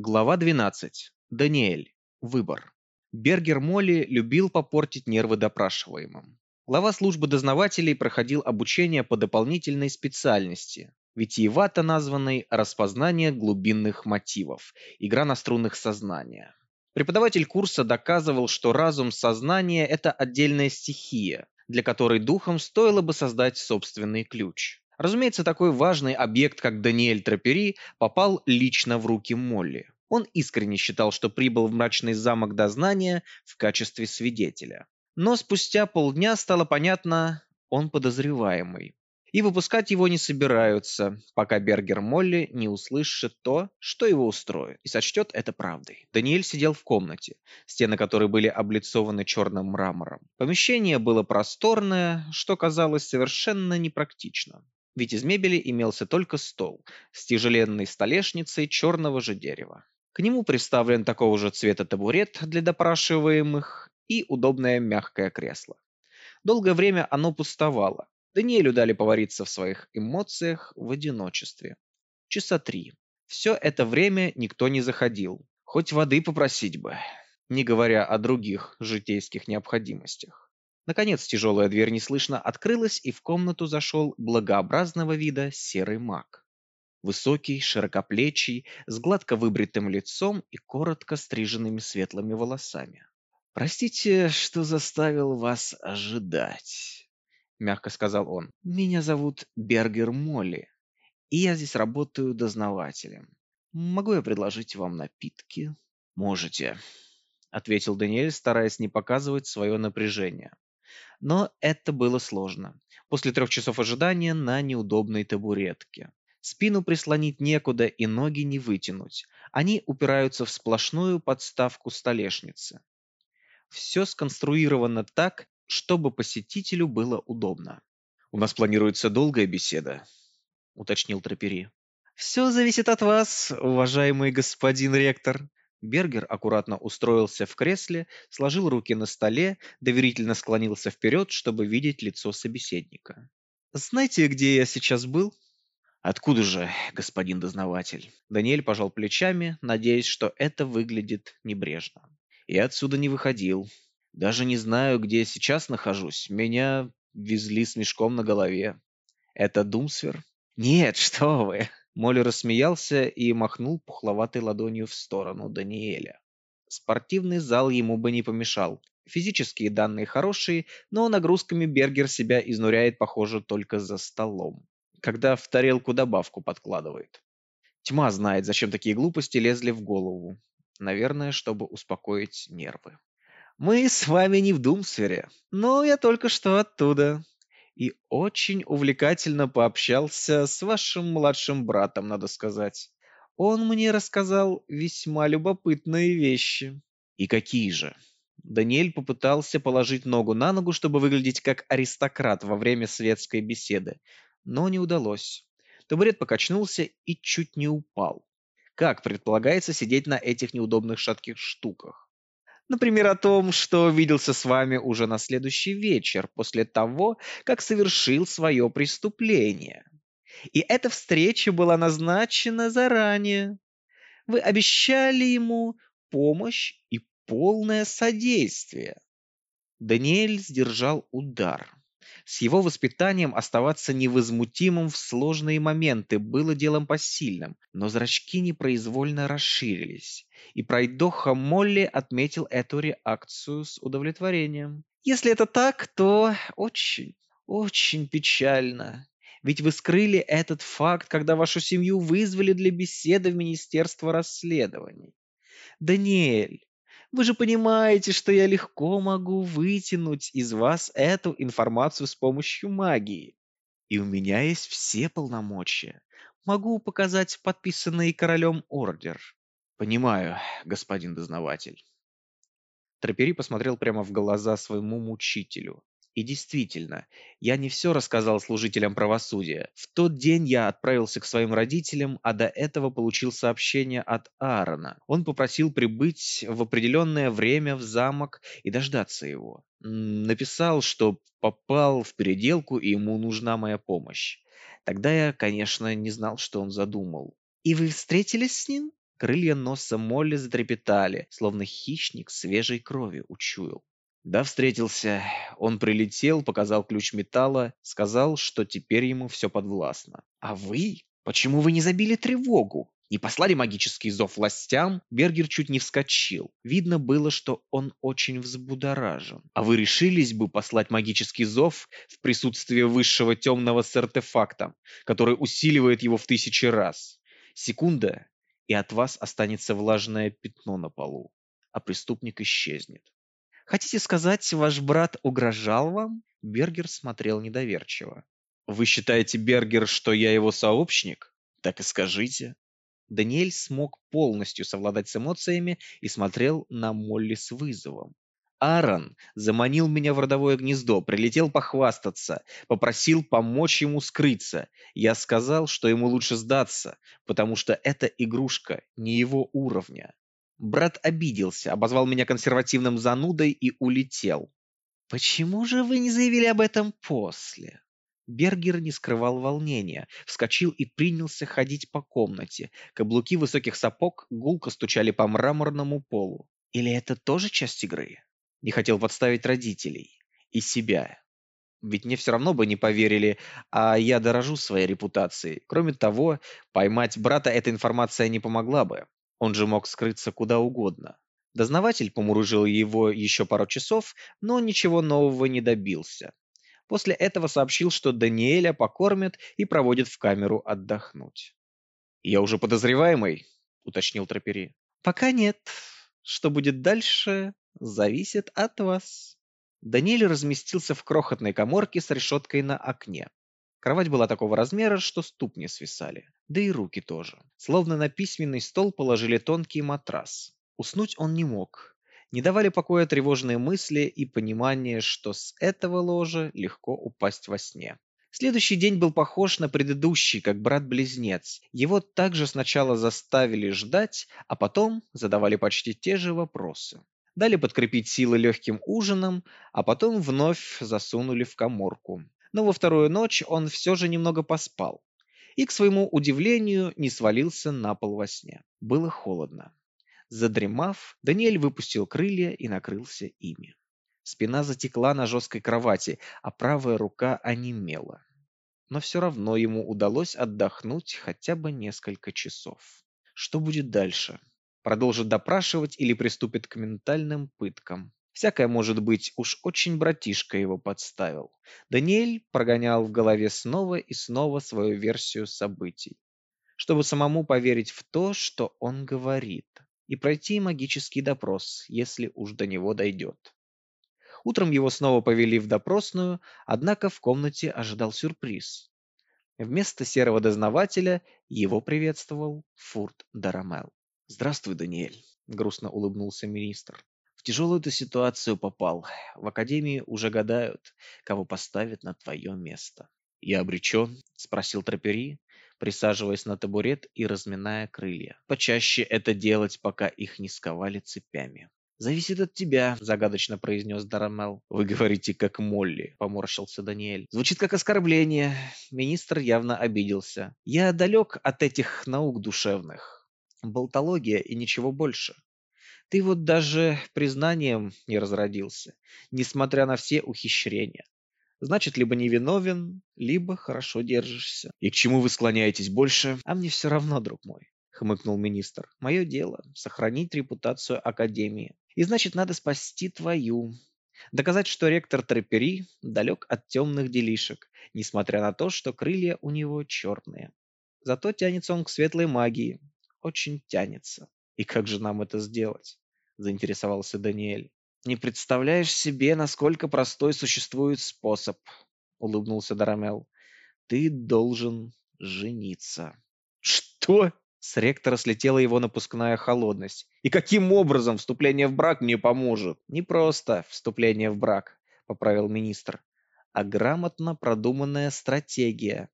Глава 12. Даниэль. Выбор. Бергер Молли любил попортить нервы допрашиваемым. Глава службы дознавателей проходил обучение по дополнительной специальности, витиевато названной «Распознание глубинных мотивов. Игра на струнных сознания». Преподаватель курса доказывал, что разум сознания – это отдельная стихия, для которой духом стоило бы создать собственный ключ. Разумеется, такой важный объект, как Даниэль Трапери, попал лично в руки Молли. Он искренне считал, что прибыл в мрачный замок дознания в качестве свидетеля. Но спустя полдня стало понятно, он подозреваемый. И выпускать его не собираются, пока Бергер Молли не услышит то, что его устроит, и сочтет это правдой. Даниэль сидел в комнате, стены которой были облицованы черным мрамором. Помещение было просторное, что казалось совершенно непрактичным ведь из мебели имелся только стол с тяжеленной столешницей черного же дерева. К нему приставлен такого же цвета табурет для допрашиваемых и удобное мягкое кресло. Долгое время оно пустовало. Даниэлю дали повариться в своих эмоциях в одиночестве. Часа три. Все это время никто не заходил. Хоть воды попросить бы, не говоря о других житейских необходимостях. Наконец тяжелая дверь неслышно открылась, и в комнату зашел благообразного вида серый маг. Высокий, широкоплечий, с гладко выбритым лицом и коротко стриженными светлыми волосами. «Простите, что заставил вас ожидать», — мягко сказал он. «Меня зовут Бергер Молли, и я здесь работаю дознавателем. Могу я предложить вам напитки?» «Можете», — ответил Даниэль, стараясь не показывать свое напряжение. Но это было сложно. После трех часов ожидания на неудобной табуретке. Спину прислонить некуда и ноги не вытянуть. Они упираются в сплошную подставку столешницы. Все сконструировано так, чтобы посетителю было удобно. «У нас планируется долгая беседа», — уточнил Трапери. «Все зависит от вас, уважаемый господин ректор», Бергер аккуратно устроился в кресле, сложил руки на столе, доверительно склонился вперед, чтобы видеть лицо собеседника. «Знаете, где я сейчас был?» «Откуда же, господин дознаватель?» Даниэль пожал плечами, надеясь, что это выглядит небрежно. «Я отсюда не выходил. Даже не знаю, где я сейчас нахожусь. Меня везли с мешком на голове. Это Думсвер?» «Нет, что вы!» Молли рассмеялся и махнул пухловатой ладонью в сторону Даниэля. Спортивный зал ему бы не помешал. Физические данные хорошие, но нагрузками Бергер себя изнуряет, похоже, только за столом. Когда в тарелку добавку подкладывает. Тьма знает, зачем такие глупости лезли в голову. Наверное, чтобы успокоить нервы. «Мы с вами не в Думсфере, но я только что оттуда и очень увлекательно пообщался с вашим младшим братом, надо сказать. Он мне рассказал весьма любопытные вещи. И какие же? Даниэль попытался положить ногу на ногу, чтобы выглядеть как аристократ во время светской беседы, но не удалось. Табурет покачнулся и чуть не упал. Как предполагается сидеть на этих неудобных шатких штуках? Например, о том, что виделся с вами уже на следующий вечер, после того, как совершил свое преступление. И эта встреча была назначена заранее. Вы обещали ему помощь и полное содействие. Даниэль сдержал удар. С его воспитанием оставаться невозмутимым в сложные моменты было делом посильным, но зрачки непроизвольно расширились, и пройдоха Молли отметил эту реакцию с удовлетворением. «Если это так, то очень, очень печально. Ведь вы скрыли этот факт, когда вашу семью вызвали для беседы в Министерство расследований. Даниэль, вы же понимаете, что я легко могу вытянуть из вас эту информацию с помощью магии. И у меня есть все полномочия. Могу показать подписанный королем ордер. Понимаю, господин дознаватель. Трапери посмотрел прямо в глаза своему мучителю. И действительно, я не все рассказал служителям правосудия. В тот день я отправился к своим родителям, а до этого получил сообщение от Аарона. Он попросил прибыть в определенное время в замок и дождаться его. Написал, что попал в переделку и ему нужна моя помощь. Тогда я, конечно, не знал, что он задумал. «И вы встретились с ним?» Крылья носа Молли затрепетали, словно хищник свежей крови учуял. Да, встретился. Он прилетел, показал ключ металла, сказал, что теперь ему все подвластно. А вы? Почему вы не забили тревогу? Не послали магический зов властям? Бергер чуть не вскочил. Видно было, что он очень взбудоражен. А вы решились бы послать магический зов в присутствии высшего темного с артефактом, который усиливает его в тысячи раз? Секунда, и от вас останется влажное пятно на полу, а преступник исчезнет. Хотите сказать, ваш брат угрожал вам? Бергер смотрел недоверчиво. Вы считаете, Бергер, что я его сообщник? Так и скажите. Даниэль смог полностью совладать с эмоциями и смотрел на Молли с вызовом. Аарон заманил меня в родовое гнездо, прилетел похвастаться, попросил помочь ему скрыться. Я сказал, что ему лучше сдаться, потому что эта игрушка не его уровня. Брат обиделся, обозвал меня консервативным занудой и улетел. «Почему же вы не заявили об этом после?» Бергер не скрывал волнения, вскочил и принялся ходить по комнате. Каблуки высоких сапог гулко стучали по мраморному полу. Или это тоже часть игры? Не хотел подставить родителей. И себя. Ведь мне все равно бы не поверили, а я дорожу своей репутацией. Кроме того, поймать брата эта информация не помогла бы. Он же мог скрыться куда угодно. Дознаватель помурыжил его еще пару часов, но ничего нового не добился. После этого сообщил, что Даниэля покормят и проводят в камеру отдохнуть. «Я уже подозреваемый?» — уточнил Тропери. «Пока нет. Что будет дальше, зависит от вас». Даниэль разместился в крохотной коморке с решеткой на окне. Кровать была такого размера, что ступни свисали, да и руки тоже. Словно на письменный стол положили тонкий матрас. Уснуть он не мог, не давали покоя тревожные мысли и понимание, что с этого ложа легко упасть во сне. Следующий день был похож на предыдущий, как брат-близнец. Его также сначала заставили ждать, а потом задавали почти те же вопросы. Дали подкрепить силы легким ужином, а потом вновь засунули в коморку. Но во вторую ночь он все же немного поспал. И, к своему удивлению, не свалился на пол во сне. Было холодно. Задремав, Даниэль выпустил крылья и накрылся ими. Спина затекла на жесткой кровати, а правая рука онемела. Но все равно ему удалось отдохнуть хотя бы несколько часов. Что будет дальше? Продолжит допрашивать или приступит к ментальным пыткам? Всякое может быть, уж очень братишка его подставил. Даниэль прогонял в голове снова и снова свою версию событий, чтобы самому поверить в то, что он говорит и пройти магический допрос, если уж до него дойдет. Утром его снова повели в допросную, однако в комнате ожидал сюрприз. Вместо серого дознавателя его приветствовал Фурт Дарамел. «Здравствуй, Даниэль», — грустно улыбнулся министр. «В тяжелую ты ситуацию попал. В академии уже гадают, кого поставят на твое место». «Я обречен?» — спросил Трапери, присаживаясь на табурет и разминая крылья. Почаще это делать, пока их не сковали цепями. «Зависит от тебя», — загадочно произнес Дарамел. «Вы говорите, как Молли», — поморщился Даниэль. «Звучит как оскорбление». Министр явно обиделся. «Я далек от этих наук душевных. Болтология и ничего больше. Ты вот даже признанием не разродился, несмотря на все ухищрения. Значит, либо невиновен, либо хорошо держишься. И к чему вы склоняетесь больше? А мне все равно, друг мой, хмыкнул министр. Мое дело — сохранить репутацию Академии. И значит, надо спасти твою. Доказать, что ректор Трепери далек от темных делишек, несмотря на то, что крылья у него черные. Зато тянется он к светлой магии. Очень тянется. И как же нам это сделать? Заинтересовался Даниэль. «Не представляешь себе, насколько простой существует способ», — улыбнулся Дарамел. «Ты должен жениться». «Что?» С ректора слетела его напускная холодность. «И каким образом вступление в брак мне поможет?» «Не просто вступление в брак», — поправил министр, «а грамотно продуманная стратегия.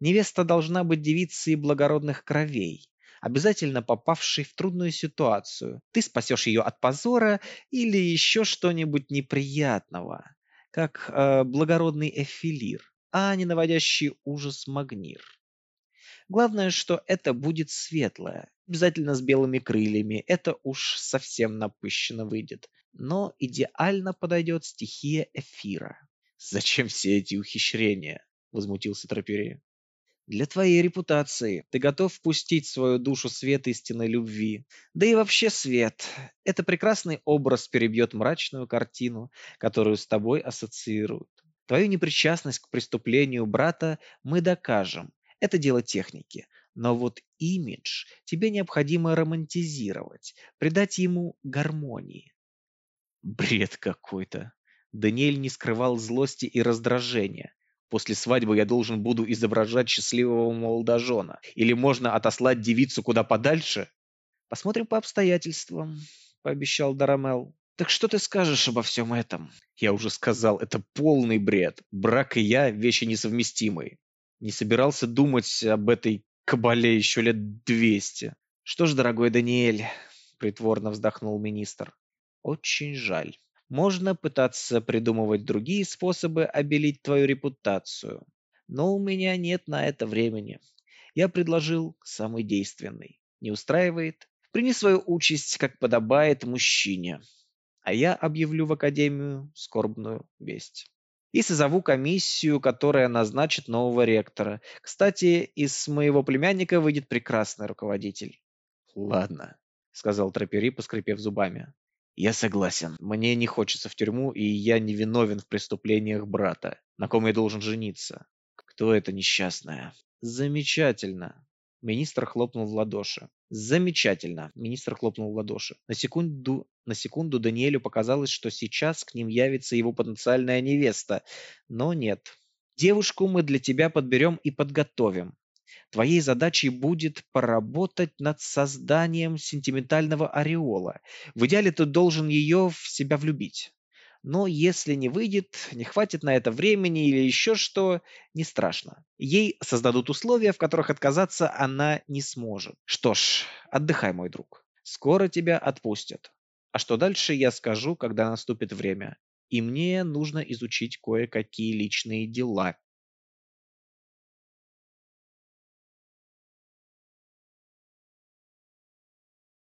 Невеста должна быть девицей благородных кровей, обязательно попавший в трудную ситуацию. Ты спасешь ее от позора или еще что-нибудь неприятного, как э, благородный эфилир, а не наводящий ужас магнир. Главное, что это будет светлая, обязательно с белыми крыльями, это уж совсем напыщенно выйдет. Но идеально подойдет стихия эфира. «Зачем все эти ухищрения?» — возмутился Тропери. «Для твоей репутации. Ты готов впустить в свою душу свет истинной любви. Да и вообще свет. Это прекрасный образ перебьет мрачную картину, которую с тобой ассоциируют. Твою непричастность к преступлению брата мы докажем. Это дело техники. Но вот имидж тебе необходимо романтизировать, придать ему гармонии. Бред какой-то. Даниэль не скрывал злости и раздражения. После свадьбы я должен буду изображать счастливого молодожена. Или можно отослать девицу куда подальше? Посмотрим по обстоятельствам, пообещал Дарамел. Так что ты скажешь обо всем этом? Я уже сказал, это полный бред. Брак и я – вещи несовместимые. Не собирался думать об этой кабале еще лет двести. Что ж, дорогой Даниэль, притворно вздохнул министр. Очень жаль. Можно пытаться придумывать другие способы обелить твою репутацию. Но у меня нет на это времени. Я предложил самый действенный. Не устраивает? Прими свою участь, как подобает мужчине. А я объявлю в Академию скорбную весть. И созову комиссию, которая назначит нового ректора. Кстати, из моего племянника выйдет прекрасный руководитель. Ладно, сказал Тропери, поскрипев зубами. Я согласен. Мне не хочется в тюрьму, и я не виновен в преступлениях брата. На ком я должен жениться? Кто это несчастная? Замечательно. Министр хлопнул в ладоши. Замечательно. Министр хлопнул в ладоши. На секунду, на секунду Даниэлю показалось, что сейчас к ним явится его потенциальная невеста. Но нет. Девушку мы для тебя подберем и подготовим. Твоей задачей будет поработать над созданием сентиментального ореола. В идеале ты должен ее в себя влюбить. Но если не выйдет, не хватит на это времени или еще что, не страшно. Ей создадут условия, в которых отказаться она не сможет. Что ж, отдыхай, мой друг. Скоро тебя отпустят. А что дальше, я скажу, когда наступит время. И мне нужно изучить кое-какие личные дела.